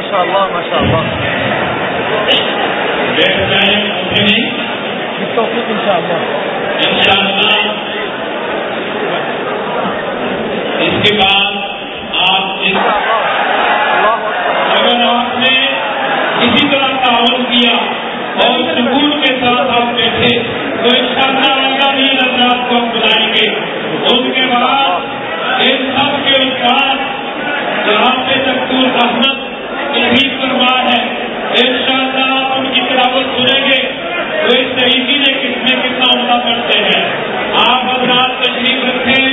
ماشاء اللہ ماشاء اللہ ان شاء اللہ اس کے بعد آپ اگر آپ نے کسی طرح تعاون کیا اور سکون کے ساتھ آپ بیٹھے تو ان شاء اللہ بھی نظرات کو ہم بلائیں گے اس کے بعد ان سب کے استاد جہاں سے دکتور احمد شہید فرما ہے۔ ان شاء اللہ آپ ان کی تلاوت سنیں گے۔ تو اس طریقے نے کس میں کتنا عمدہ کرتے ہیں۔ آپ حضرات تشریف رکھیں۔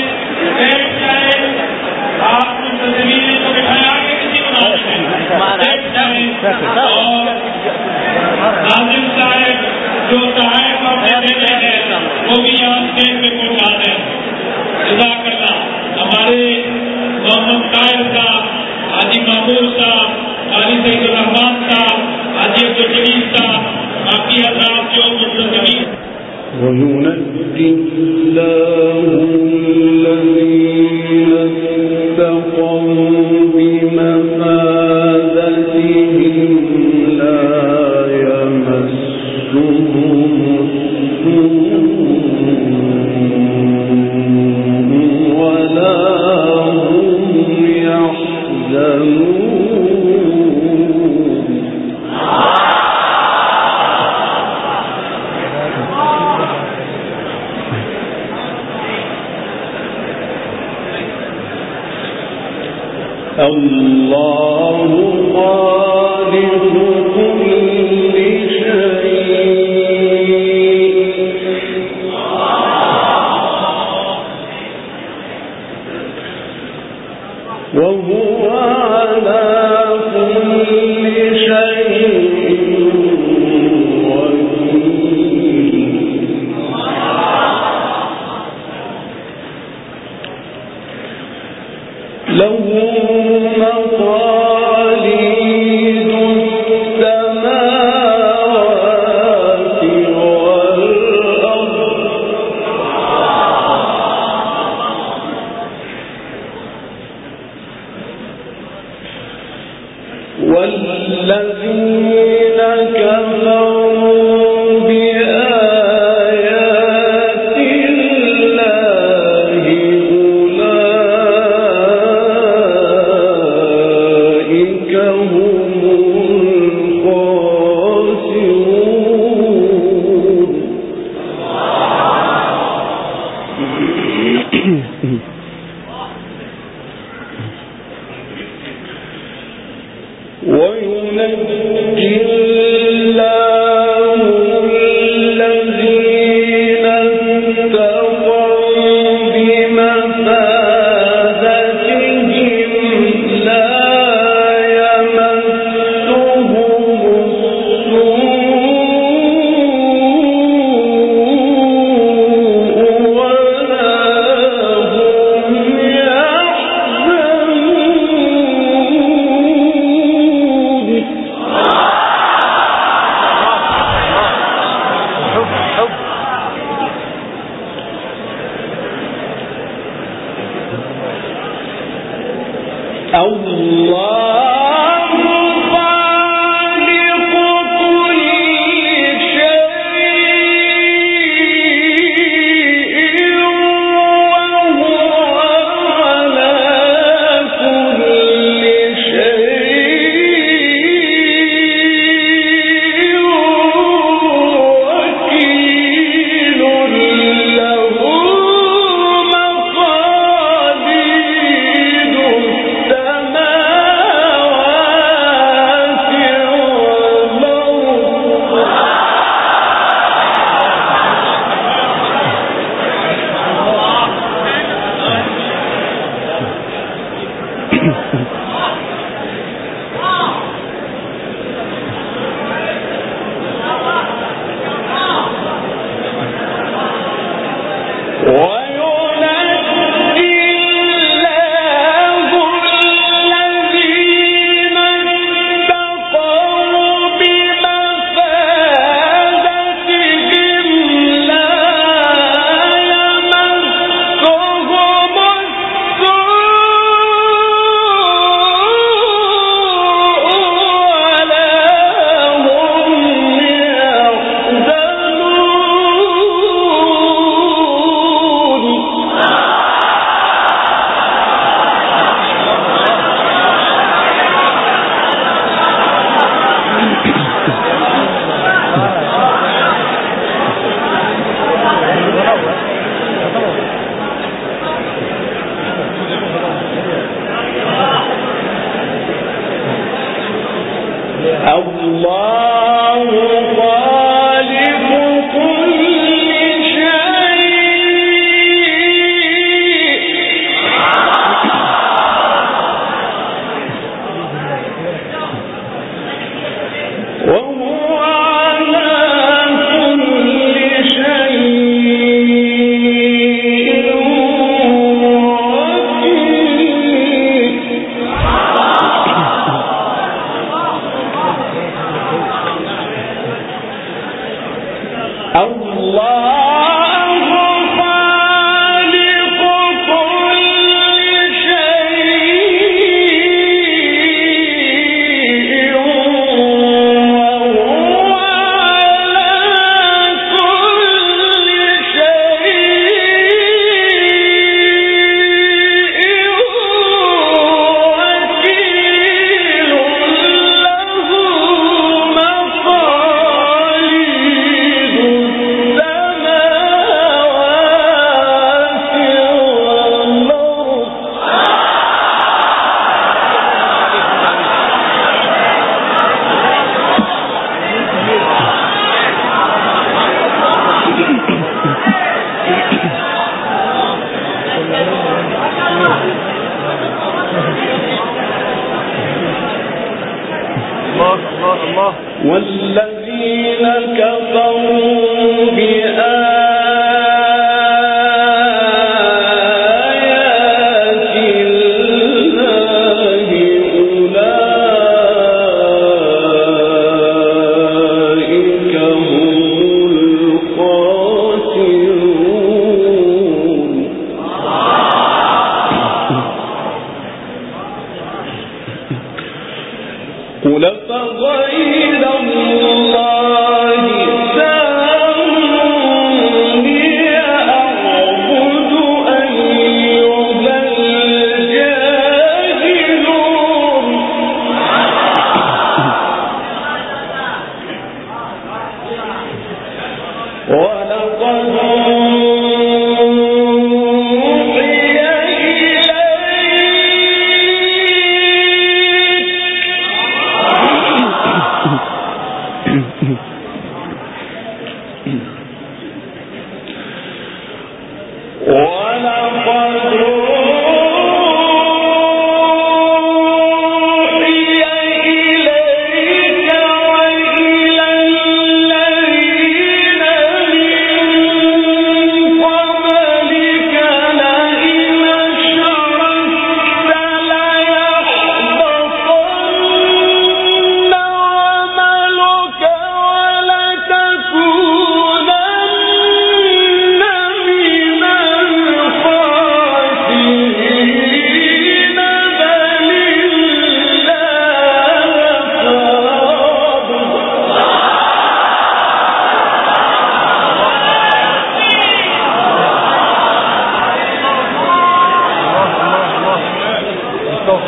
بیٹھ جائیں۔ آپ تصویر کو بٹھایا آگے کسی کو نہ بیٹھ اور ناظم صاحب جو صاحب اور دیتے ہیں، وہ بھی یہاں اسٹیج میں پہنچا دیں جزاک اللہ۔ ہمارے محمد طاہر صاحب، حاجی محبوب صاحب حاجی سعید الرحمان صاحب حاجی عبد صاحب باقی حضرات جو منتظمین وينجي الله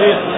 الله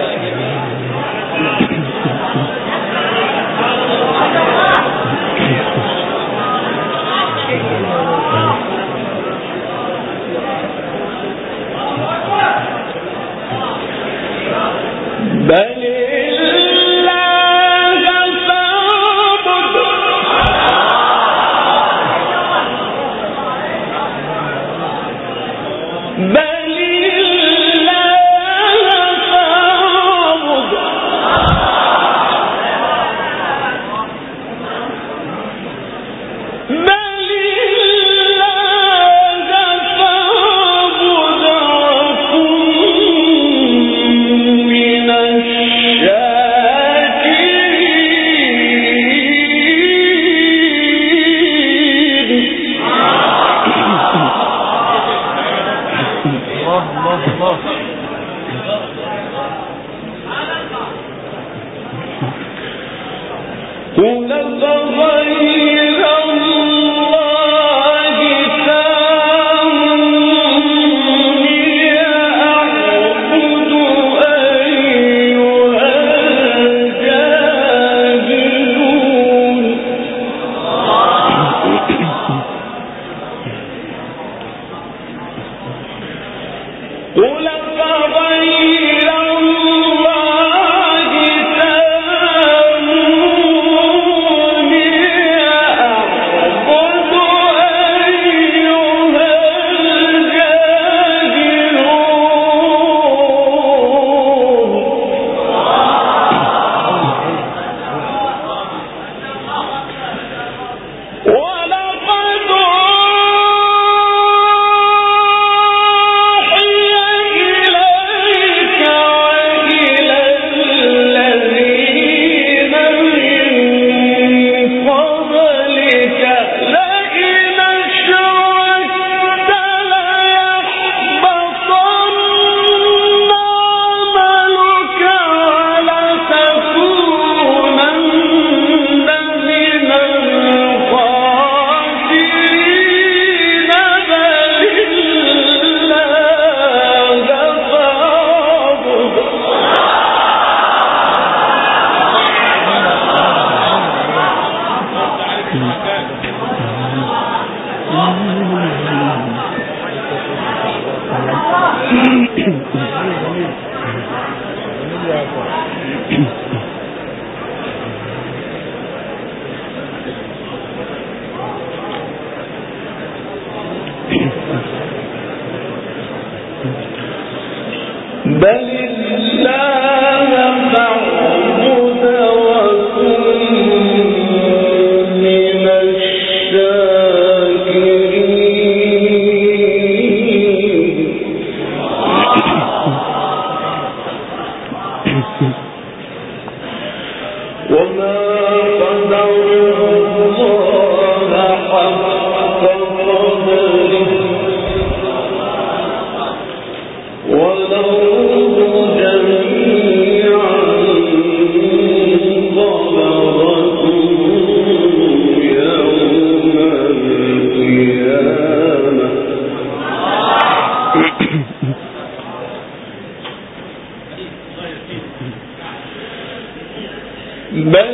بل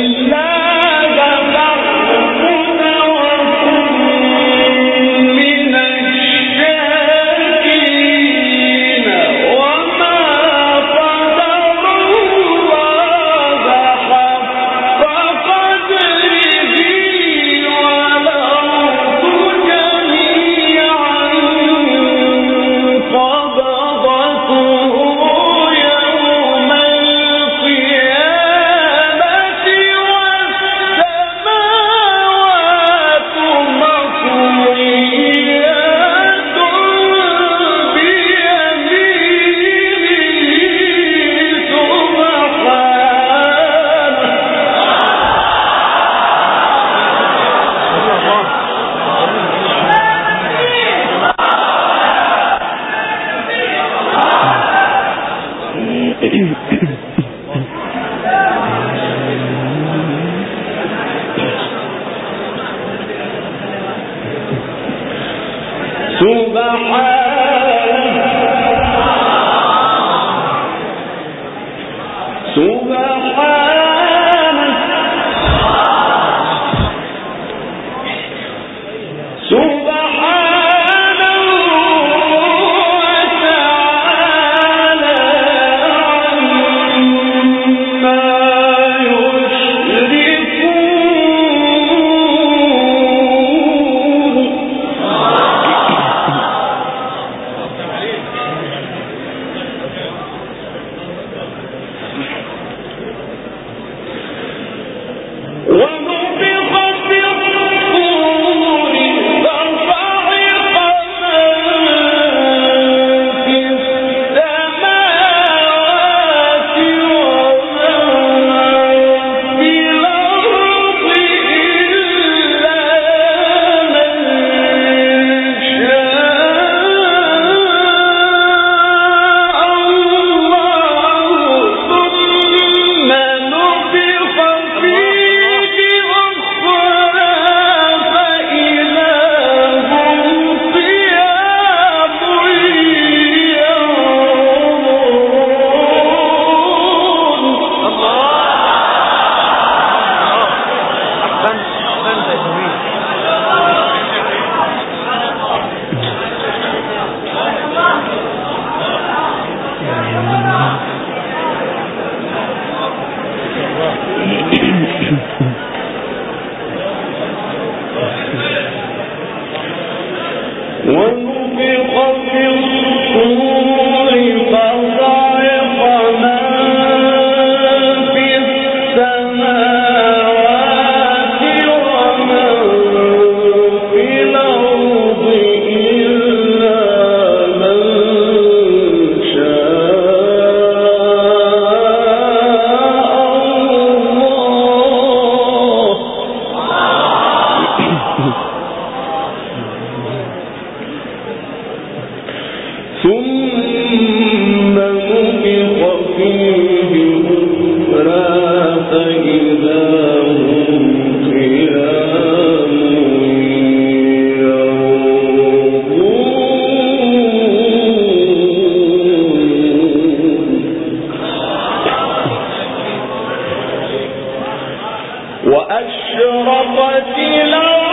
الله وأشرقت الأرض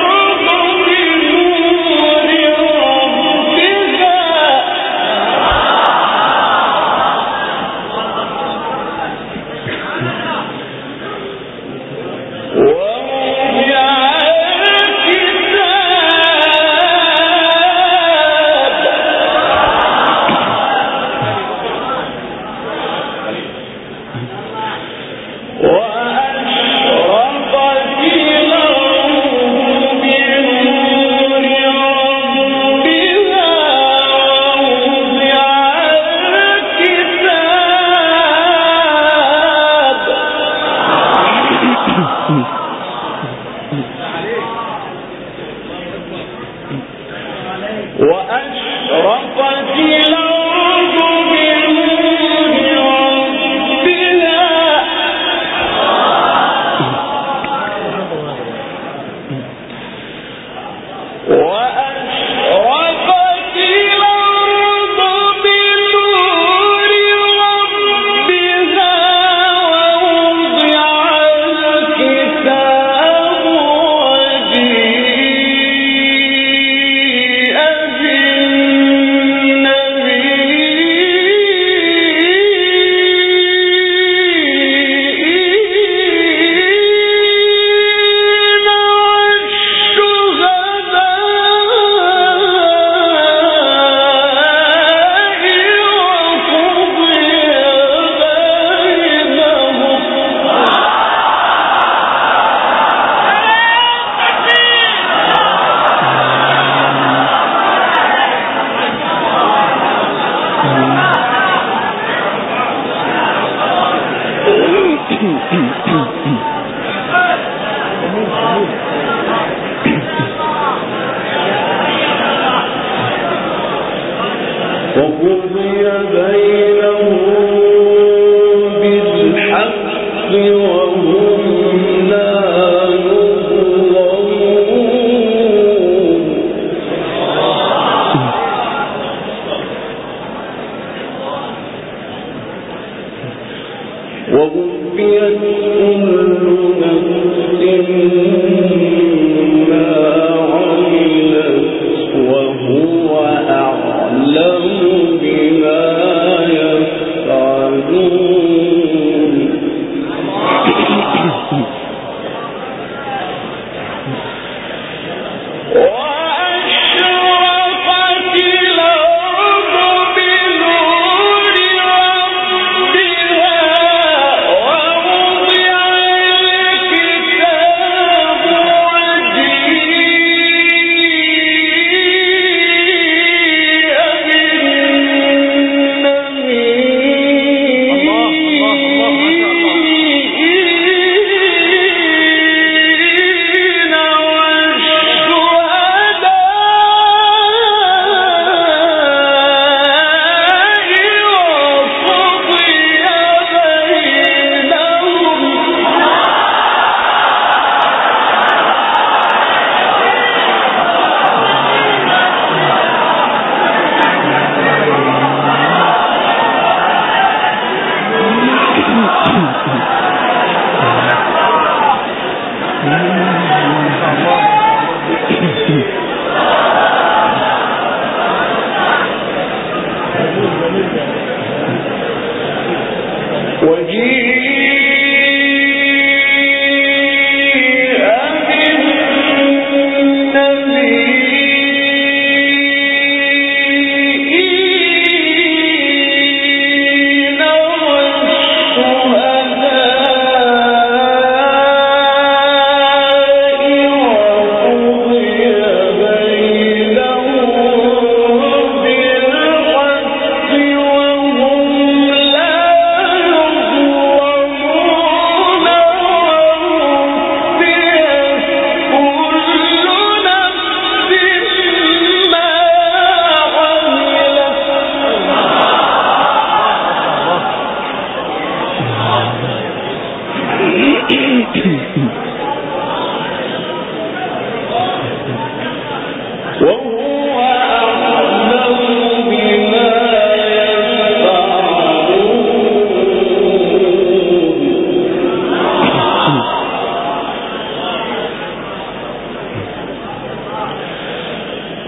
وجيل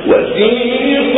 وثيق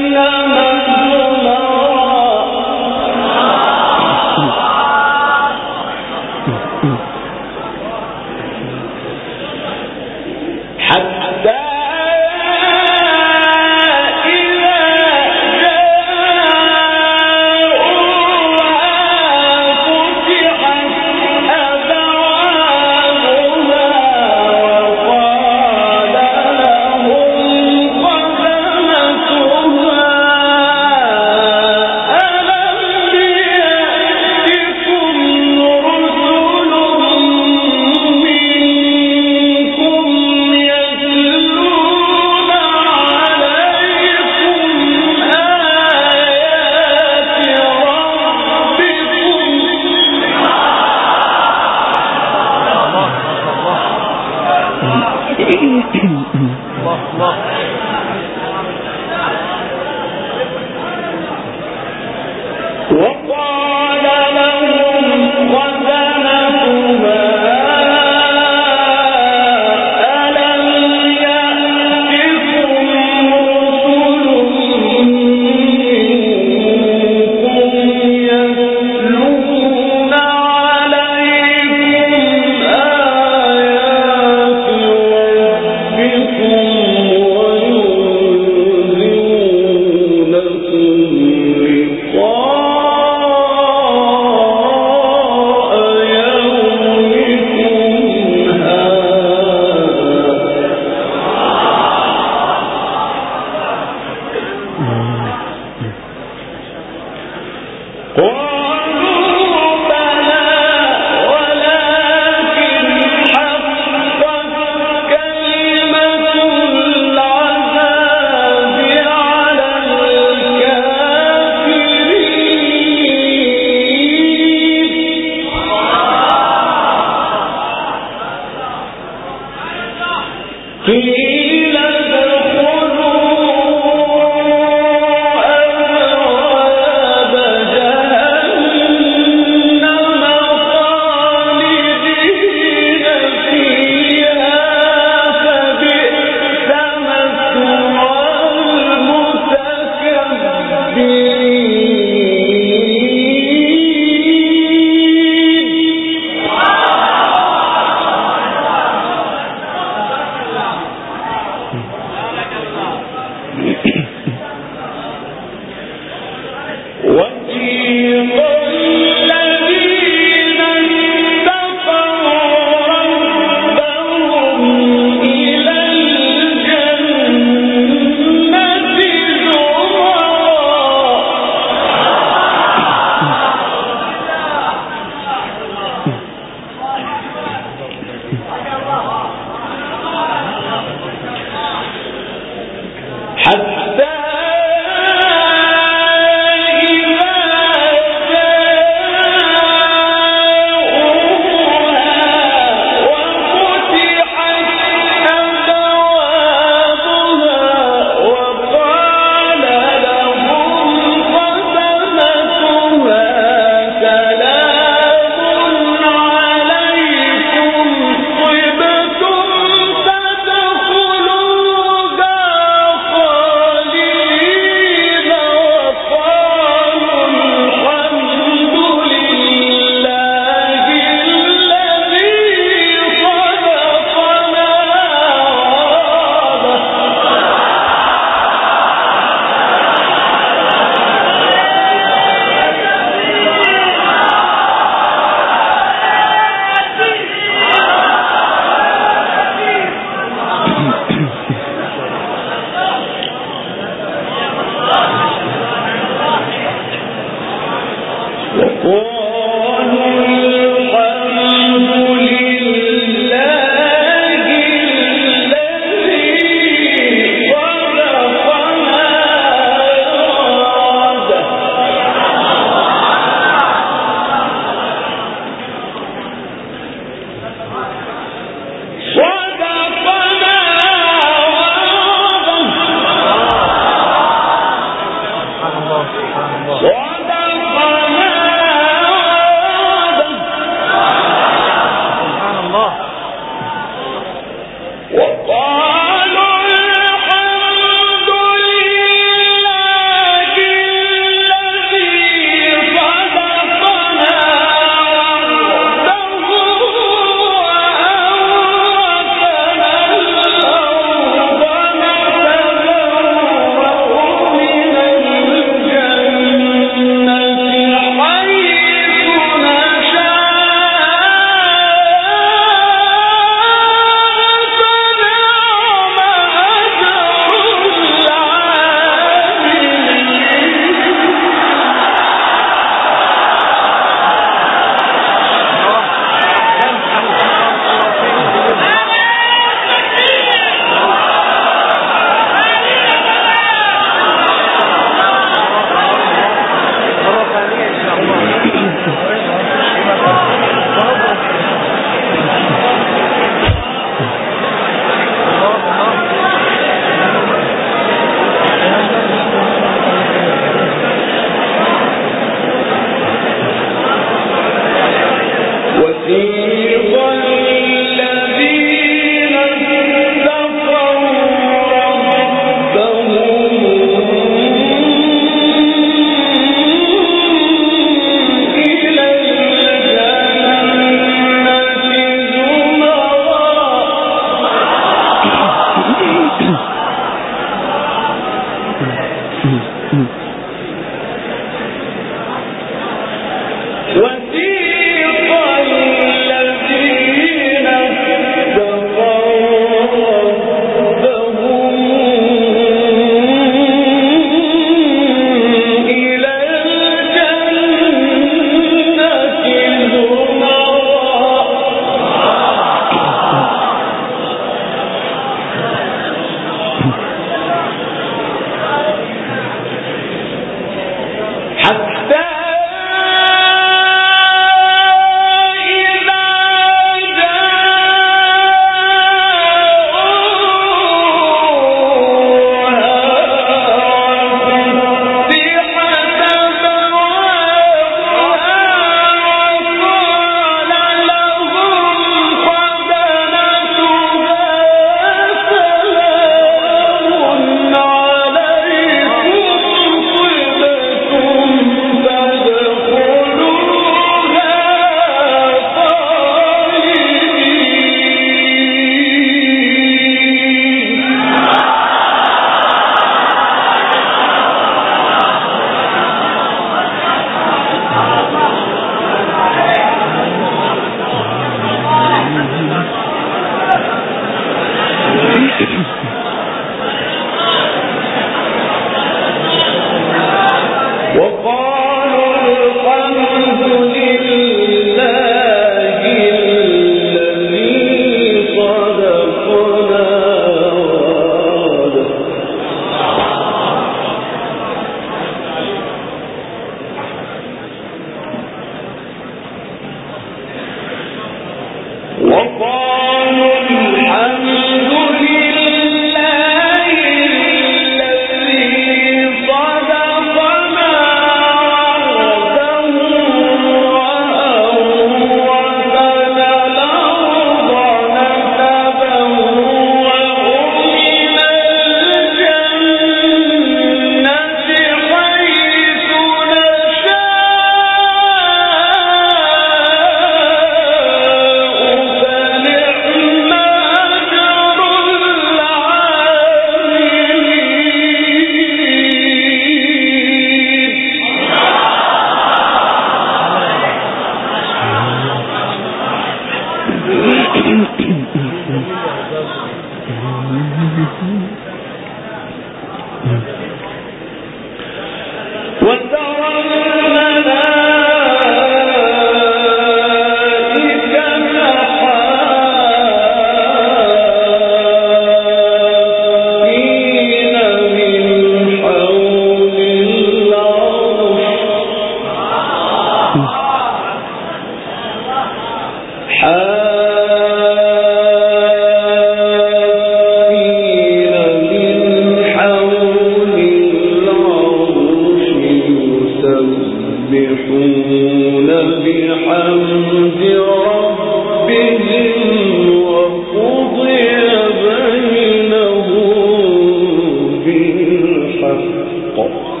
الحق.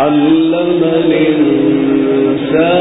علم الإنسان